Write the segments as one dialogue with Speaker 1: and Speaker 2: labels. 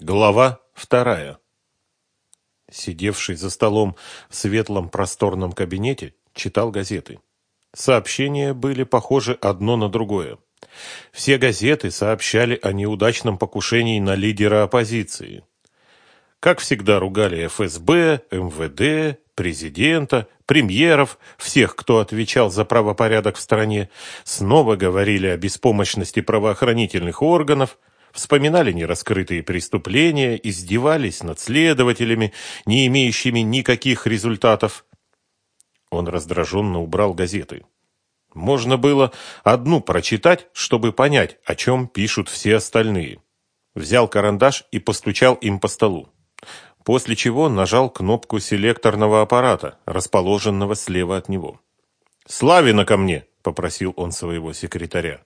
Speaker 1: Глава вторая. Сидевший за столом в светлом просторном кабинете, читал газеты. Сообщения были похожи одно на другое. Все газеты сообщали о неудачном покушении на лидера оппозиции. Как всегда ругали ФСБ, МВД, президента, премьеров, всех, кто отвечал за правопорядок в стране, снова говорили о беспомощности правоохранительных органов – вспоминали нераскрытые преступления, издевались над следователями, не имеющими никаких результатов. Он раздраженно убрал газеты. Можно было одну прочитать, чтобы понять, о чем пишут все остальные. Взял карандаш и постучал им по столу. После чего нажал кнопку селекторного аппарата, расположенного слева от него. «Славина ко мне!» – попросил он своего секретаря.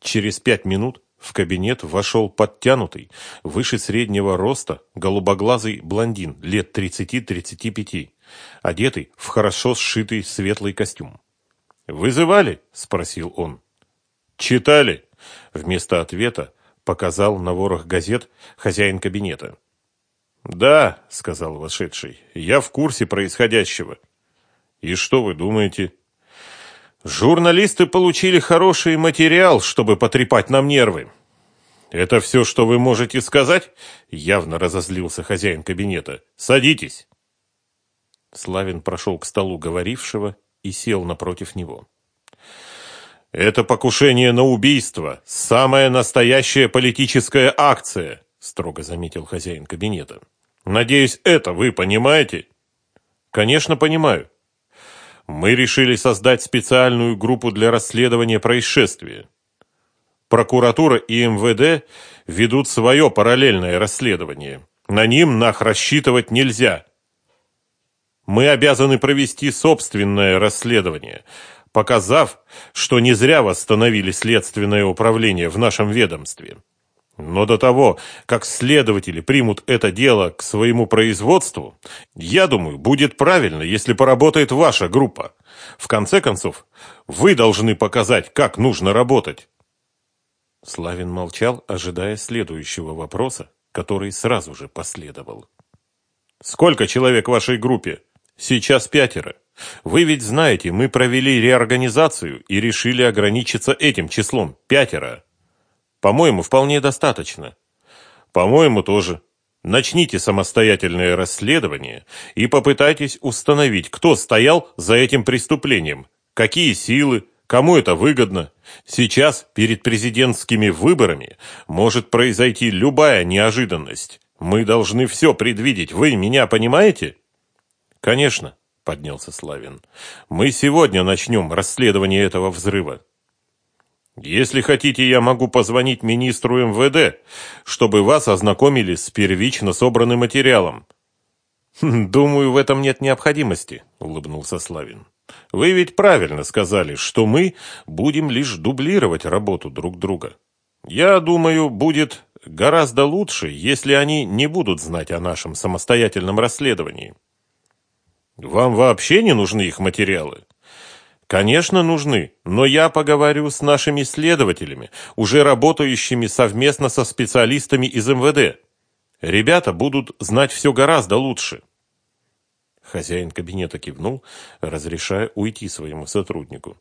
Speaker 1: Через пять минут в кабинет вошел подтянутый, выше среднего роста, голубоглазый блондин лет 30-35, одетый в хорошо сшитый светлый костюм. «Вызывали?» – спросил он. «Читали?» – вместо ответа показал на ворох газет хозяин кабинета. «Да», – сказал вошедший, – «я в курсе происходящего». «И что вы думаете?» Журналисты получили хороший материал, чтобы потрепать нам нервы. Это все, что вы можете сказать? Явно разозлился хозяин кабинета. Садитесь. Славин прошел к столу говорившего и сел напротив него. Это покушение на убийство, самая настоящая политическая акция, строго заметил хозяин кабинета. Надеюсь, это вы понимаете? Конечно, понимаю. Мы решили создать специальную группу для расследования происшествия. Прокуратура и МВД ведут свое параллельное расследование. На ним нах рассчитывать нельзя. Мы обязаны провести собственное расследование, показав, что не зря восстановили следственное управление в нашем ведомстве. Но до того, как следователи примут это дело к своему производству, я думаю, будет правильно, если поработает ваша группа. В конце концов, вы должны показать, как нужно работать. Славин молчал, ожидая следующего вопроса, который сразу же последовал. Сколько человек в вашей группе? Сейчас пятеро. Вы ведь знаете, мы провели реорганизацию и решили ограничиться этим числом пятеро. По-моему, вполне достаточно. По-моему, тоже. Начните самостоятельное расследование и попытайтесь установить, кто стоял за этим преступлением, какие силы, кому это выгодно. Сейчас, перед президентскими выборами, может произойти любая неожиданность. Мы должны все предвидеть, вы меня понимаете? Конечно, поднялся Славин. Мы сегодня начнем расследование этого взрыва. Если хотите, я могу позвонить министру МВД, чтобы вас ознакомили с первично собранным материалом. «Хм, думаю, в этом нет необходимости, улыбнулся Славин. Вы ведь правильно сказали, что мы будем лишь дублировать работу друг друга. Я думаю, будет гораздо лучше, если они не будут знать о нашем самостоятельном расследовании. Вам вообще не нужны их материалы? Конечно, нужны, но я поговорю с нашими следователями, уже работающими совместно со специалистами из МВД. Ребята будут знать все гораздо лучше. Хозяин кабинета кивнул, разрешая уйти своему сотруднику.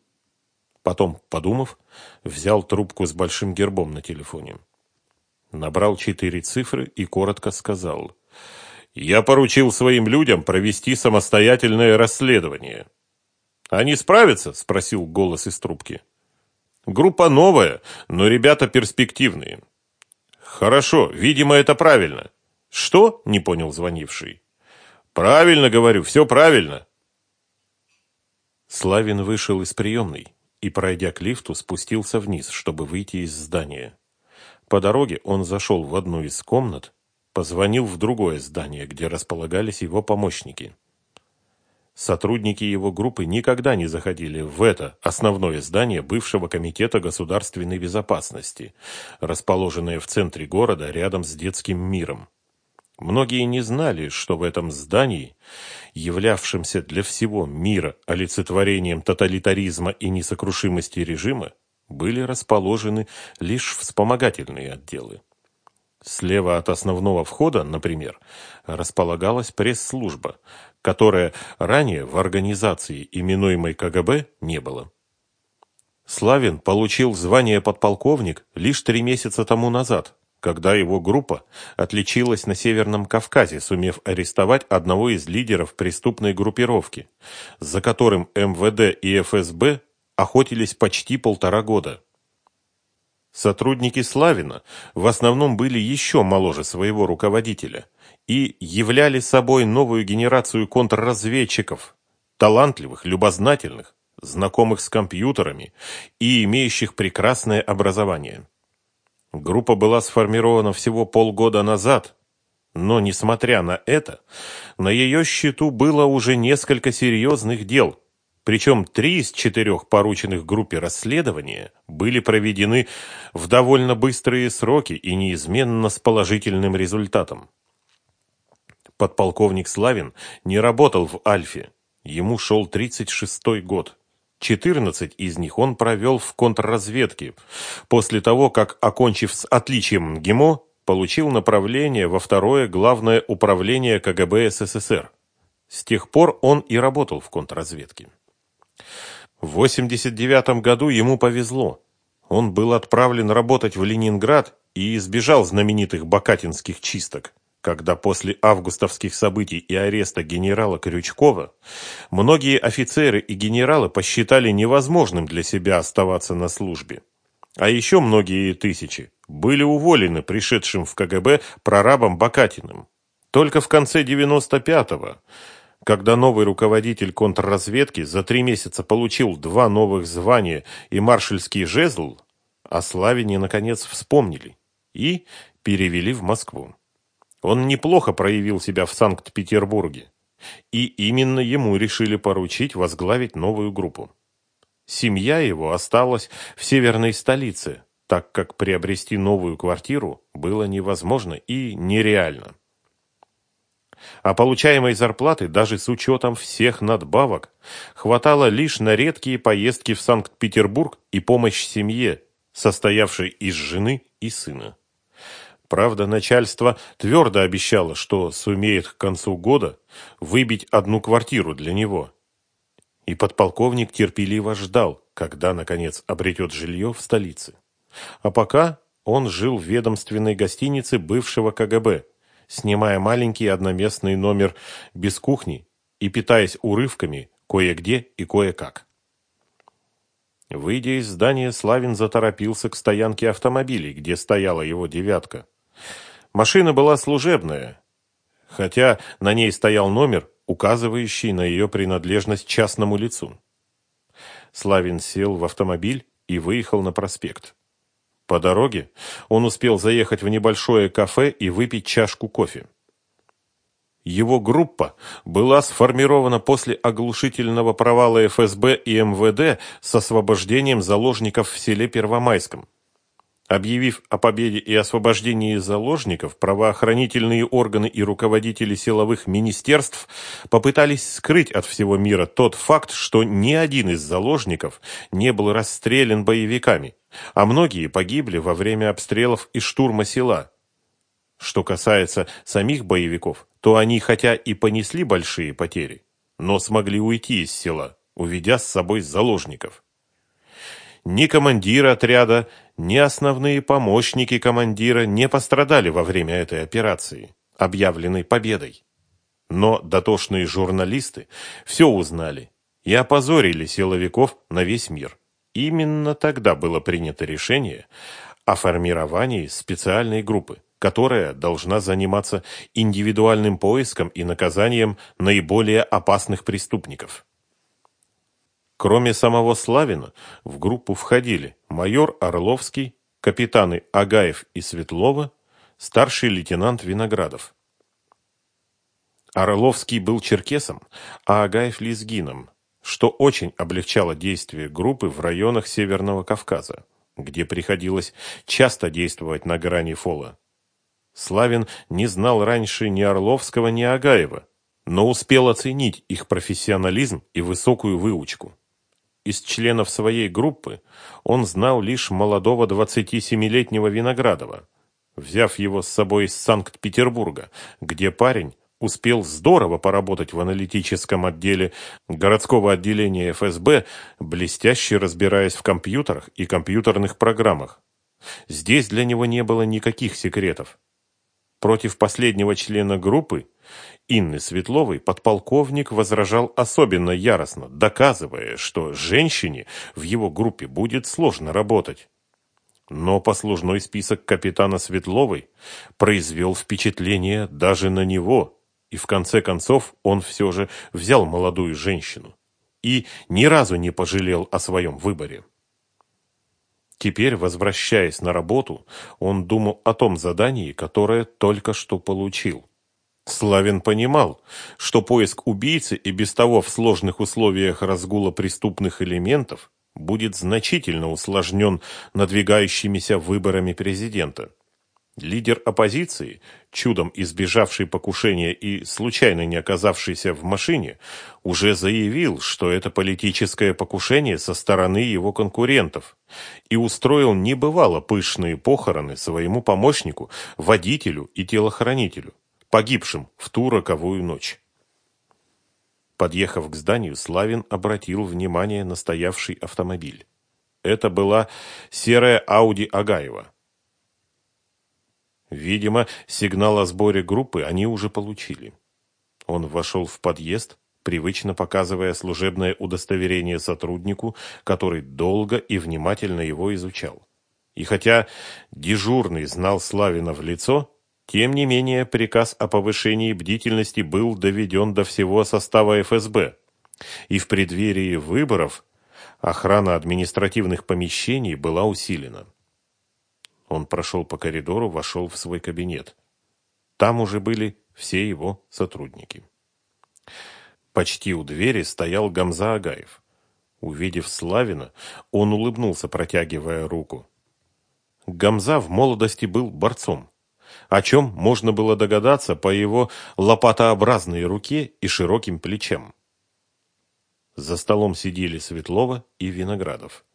Speaker 1: Потом, подумав, взял трубку с большим гербом на телефоне. Набрал четыре цифры и коротко сказал. «Я поручил своим людям провести самостоятельное расследование». «Они справятся?» – спросил голос из трубки. «Группа новая, но ребята перспективные». «Хорошо, видимо, это правильно». «Что?» – не понял звонивший. «Правильно говорю, все правильно». Славин вышел из приемной и, пройдя к лифту, спустился вниз, чтобы выйти из здания. По дороге он зашел в одну из комнат, позвонил в другое здание, где располагались его помощники. Сотрудники его группы никогда не заходили в это основное здание бывшего комитета государственной безопасности, расположенное в центре города рядом с детским миром. Многие не знали, что в этом здании, являвшемся для всего мира олицетворением тоталитаризма и несокрушимости режима, были расположены лишь вспомогательные отделы. Слева от основного входа, например, располагалась пресс-служба, которая ранее в организации, именуемой КГБ, не было. Славин получил звание подполковник лишь три месяца тому назад, когда его группа отличилась на Северном Кавказе, сумев арестовать одного из лидеров преступной группировки, за которым МВД и ФСБ охотились почти полтора года. Сотрудники Славина в основном были еще моложе своего руководителя и являли собой новую генерацию контрразведчиков, талантливых, любознательных, знакомых с компьютерами и имеющих прекрасное образование. Группа была сформирована всего полгода назад, но, несмотря на это, на ее счету было уже несколько серьезных дел, причем три из четырех порученных группе расследования были проведены в довольно быстрые сроки и неизменно с положительным результатом. Подполковник Славин не работал в Альфе, ему шел 36-й год. 14 из них он провел в контрразведке, после того, как, окончив с отличием ГИМО, получил направление во второе главное управление КГБ СССР. С тех пор он и работал в контрразведке. В 89 году ему повезло. Он был отправлен работать в Ленинград и избежал знаменитых бакатинских чисток когда после августовских событий и ареста генерала Крючкова многие офицеры и генералы посчитали невозможным для себя оставаться на службе. А еще многие тысячи были уволены пришедшим в КГБ прорабом Бакатиным. Только в конце 95-го, когда новый руководитель контрразведки за три месяца получил два новых звания и маршальский жезл, о Славине наконец вспомнили и перевели в Москву. Он неплохо проявил себя в Санкт-Петербурге, и именно ему решили поручить возглавить новую группу. Семья его осталась в северной столице, так как приобрести новую квартиру было невозможно и нереально. А получаемой зарплаты, даже с учетом всех надбавок, хватало лишь на редкие поездки в Санкт-Петербург и помощь семье, состоявшей из жены и сына. Правда, начальство твердо обещало, что сумеет к концу года выбить одну квартиру для него. И подполковник терпеливо ждал, когда, наконец, обретет жилье в столице. А пока он жил в ведомственной гостинице бывшего КГБ, снимая маленький одноместный номер без кухни и питаясь урывками кое-где и кое-как. Выйдя из здания, Славин заторопился к стоянке автомобилей, где стояла его «девятка». Машина была служебная, хотя на ней стоял номер, указывающий на ее принадлежность частному лицу. Славин сел в автомобиль и выехал на проспект. По дороге он успел заехать в небольшое кафе и выпить чашку кофе. Его группа была сформирована после оглушительного провала ФСБ и МВД с освобождением заложников в селе Первомайском. Объявив о победе и освобождении заложников, правоохранительные органы и руководители силовых министерств попытались скрыть от всего мира тот факт, что ни один из заложников не был расстрелян боевиками, а многие погибли во время обстрелов и штурма села. Что касается самих боевиков, то они хотя и понесли большие потери, но смогли уйти из села, уведя с собой заложников. Ни командир отряда, ни основные помощники командира не пострадали во время этой операции, объявленной победой. Но дотошные журналисты все узнали и опозорили силовиков на весь мир. Именно тогда было принято решение о формировании специальной группы, которая должна заниматься индивидуальным поиском и наказанием наиболее опасных преступников. Кроме самого Славина, в группу входили майор Орловский, капитаны Агаев и Светлова, старший лейтенант Виноградов. Орловский был черкесом, а Агаев – лезгином, что очень облегчало действие группы в районах Северного Кавказа, где приходилось часто действовать на грани фола. Славин не знал раньше ни Орловского, ни Агаева, но успел оценить их профессионализм и высокую выучку. Из членов своей группы он знал лишь молодого 27-летнего Виноградова. взяв его с собой из Санкт-Петербурга, где парень успел здорово поработать в аналитическом отделе городского отделения ФСБ, блестяще разбираясь в компьютерах и компьютерных программах. Здесь для него не было никаких секретов. Против последнего члена группы, Инны Светловой, подполковник возражал особенно яростно, доказывая, что женщине в его группе будет сложно работать. Но послужной список капитана Светловой произвел впечатление даже на него, и в конце концов он все же взял молодую женщину и ни разу не пожалел о своем выборе. Теперь, возвращаясь на работу, он думал о том задании, которое только что получил. Славин понимал, что поиск убийцы и без того в сложных условиях разгула преступных элементов будет значительно усложнен надвигающимися выборами президента. Лидер оппозиции, чудом избежавший покушения и случайно не оказавшийся в машине, уже заявил, что это политическое покушение со стороны его конкурентов и устроил небывало пышные похороны своему помощнику, водителю и телохранителю, погибшим в ту роковую ночь. Подъехав к зданию, Славин обратил внимание на стоявший автомобиль. Это была серая Ауди Агаева. Видимо, сигнал о сборе группы они уже получили. Он вошел в подъезд, привычно показывая служебное удостоверение сотруднику, который долго и внимательно его изучал. И хотя дежурный знал Славина в лицо, тем не менее приказ о повышении бдительности был доведен до всего состава ФСБ. И в преддверии выборов охрана административных помещений была усилена. Он прошел по коридору, вошел в свой кабинет. Там уже были все его сотрудники. Почти у двери стоял Гамза Агаев. Увидев Славина, он улыбнулся, протягивая руку. Гамза в молодости был борцом, о чем можно было догадаться по его лопатообразной руке и широким плечам. За столом сидели Светлова и Виноградов.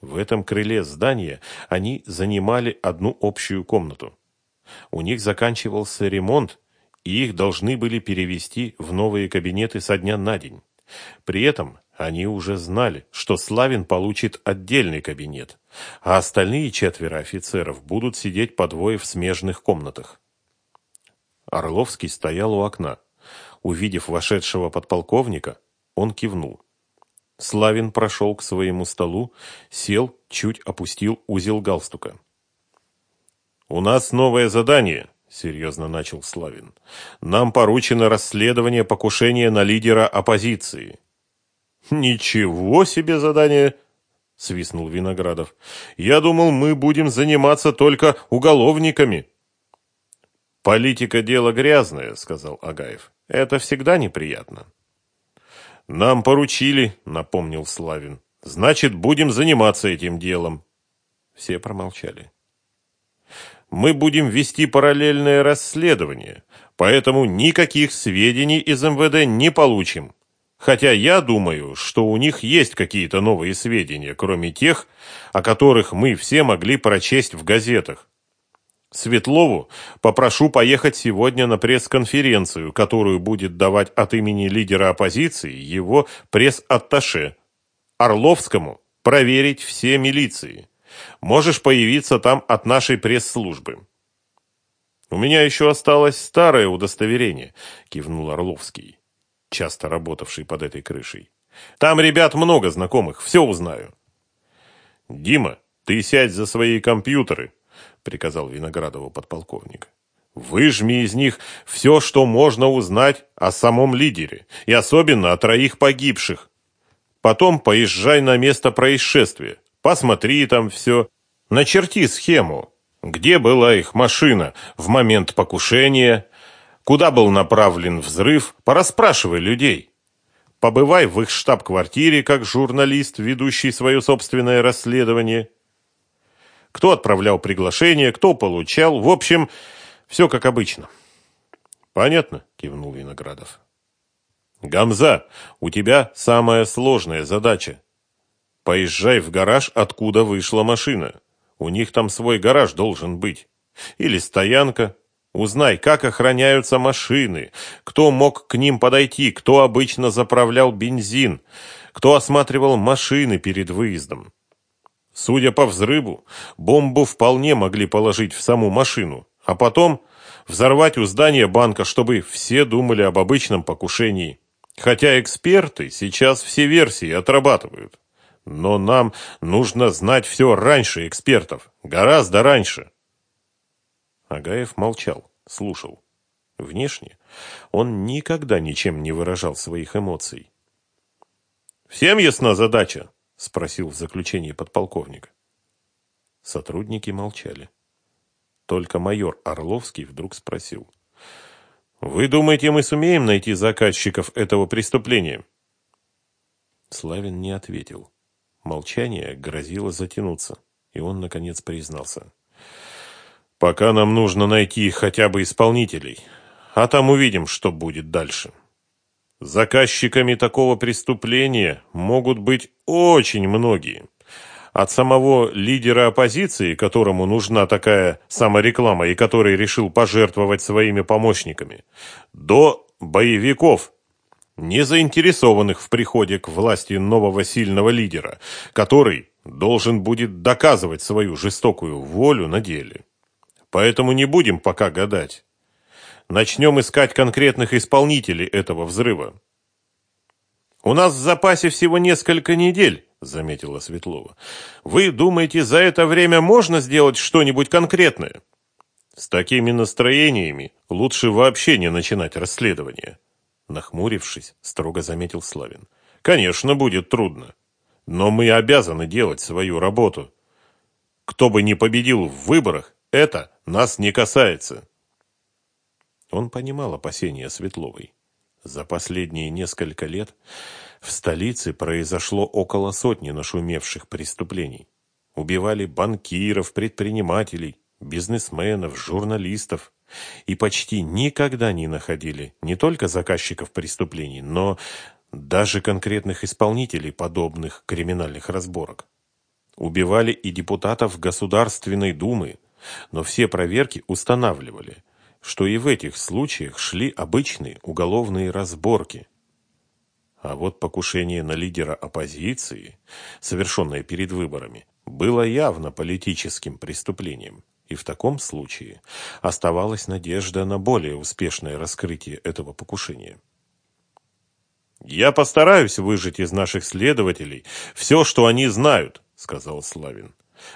Speaker 1: В этом крыле здания они занимали одну общую комнату. У них заканчивался ремонт, и их должны были перевести в новые кабинеты со дня на день. При этом они уже знали, что Славин получит отдельный кабинет, а остальные четверо офицеров будут сидеть по двое в смежных комнатах. Орловский стоял у окна. Увидев вошедшего подполковника, он кивнул. Славин прошел к своему столу, сел, чуть опустил узел галстука. «У нас новое задание», — серьезно начал Славин. «Нам поручено расследование покушения на лидера оппозиции». «Ничего себе задание!» — свистнул Виноградов. «Я думал, мы будем заниматься только уголовниками». «Политика — дело грязное», — сказал Агаев. «Это всегда неприятно». «Нам поручили», — напомнил Славин. «Значит, будем заниматься этим делом». Все промолчали. «Мы будем вести параллельное расследование, поэтому никаких сведений из МВД не получим. Хотя я думаю, что у них есть какие-то новые сведения, кроме тех, о которых мы все могли прочесть в газетах. Светлову попрошу поехать сегодня на пресс-конференцию, которую будет давать от имени лидера оппозиции его пресс-атташе. Орловскому проверить все милиции. Можешь появиться там от нашей пресс-службы. У меня еще осталось старое удостоверение, кивнул Орловский, часто работавший под этой крышей. Там ребят много знакомых, все узнаю. Дима, ты сядь за свои компьютеры, — приказал Виноградову подполковник. «Выжми из них все, что можно узнать о самом лидере, и особенно о троих погибших. Потом поезжай на место происшествия, посмотри там все, начерти схему, где была их машина в момент покушения, куда был направлен взрыв, порасспрашивай людей». Побывай в их штаб-квартире как журналист, ведущий свое собственное расследование кто отправлял приглашение, кто получал. В общем, все как обычно. Понятно, кивнул Виноградов. Гамза, у тебя самая сложная задача. Поезжай в гараж, откуда вышла машина. У них там свой гараж должен быть. Или стоянка. Узнай, как охраняются машины, кто мог к ним подойти, кто обычно заправлял бензин, кто осматривал машины перед выездом. Судя по взрыву, бомбу вполне могли положить в саму машину, а потом взорвать у здания банка, чтобы все думали об обычном покушении. Хотя эксперты сейчас все версии отрабатывают. Но нам нужно знать все раньше экспертов, гораздо раньше. Агаев молчал, слушал. Внешне он никогда ничем не выражал своих эмоций. «Всем ясна задача?» – спросил в заключении подполковник. Сотрудники молчали. Только майор Орловский вдруг спросил. «Вы думаете, мы сумеем найти заказчиков этого преступления?» Славин не ответил. Молчание грозило затянуться, и он, наконец, признался. «Пока нам нужно найти хотя бы исполнителей, а там увидим, что будет дальше. Заказчиками такого преступления могут быть очень многие. От самого лидера оппозиции, которому нужна такая самореклама и который решил пожертвовать своими помощниками, до боевиков, не заинтересованных в приходе к власти нового сильного лидера, который должен будет доказывать свою жестокую волю на деле. Поэтому не будем пока гадать. Начнем искать конкретных исполнителей этого взрыва. «У нас в запасе всего несколько недель», — заметила Светлова. «Вы думаете, за это время можно сделать что-нибудь конкретное?» «С такими настроениями лучше вообще не начинать расследование», Нахмурившись, строго заметил Славин. Конечно, будет трудно. Но мы обязаны делать свою работу. Кто бы ни победил в выборах, это нас не касается. Он понимал опасения Светловой. За последние несколько лет в столице произошло около сотни нашумевших преступлений. Убивали банкиров, предпринимателей, бизнесменов, журналистов и почти никогда не находили не только заказчиков преступлений, но даже конкретных исполнителей подобных криминальных разборок. Убивали и депутатов Государственной Думы, но все проверки устанавливали, что и в этих случаях шли обычные уголовные разборки. А вот покушение на лидера оппозиции, совершенное перед выборами, было явно политическим преступлением. И в таком случае оставалась надежда на более успешное раскрытие этого покушения. «Я постараюсь выжать из наших следователей все, что они знают», — сказал Славин.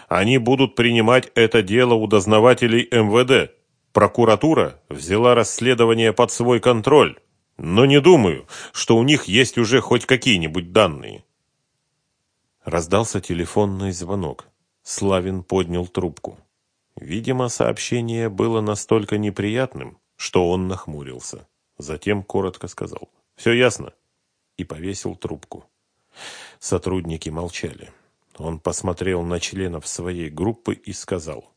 Speaker 1: «Они будут принимать это дело у дознавателей МВД. Прокуратура взяла расследование под свой контроль, но не думаю, что у них есть уже хоть какие-нибудь данные». Раздался телефонный звонок. Славин поднял трубку. Видимо, сообщение было настолько неприятным, что он нахмурился. Затем коротко сказал «Все ясно» и повесил трубку. Сотрудники молчали. Он посмотрел на членов своей группы и сказал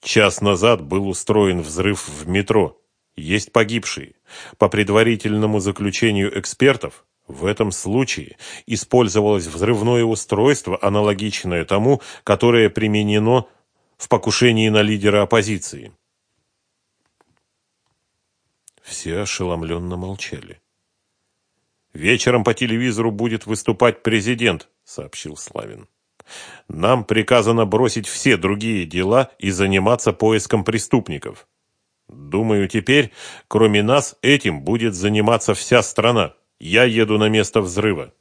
Speaker 1: «Час назад был устроен взрыв в метро. Есть погибшие. По предварительному заключению экспертов, в этом случае использовалось взрывное устройство, аналогичное тому, которое применено в покушении на лидера оппозиции. Все ошеломленно молчали. «Вечером по телевизору будет выступать президент», — сообщил Славин. «Нам приказано бросить все другие дела и заниматься поиском преступников. Думаю, теперь, кроме нас, этим будет заниматься вся страна. Я еду на место взрыва».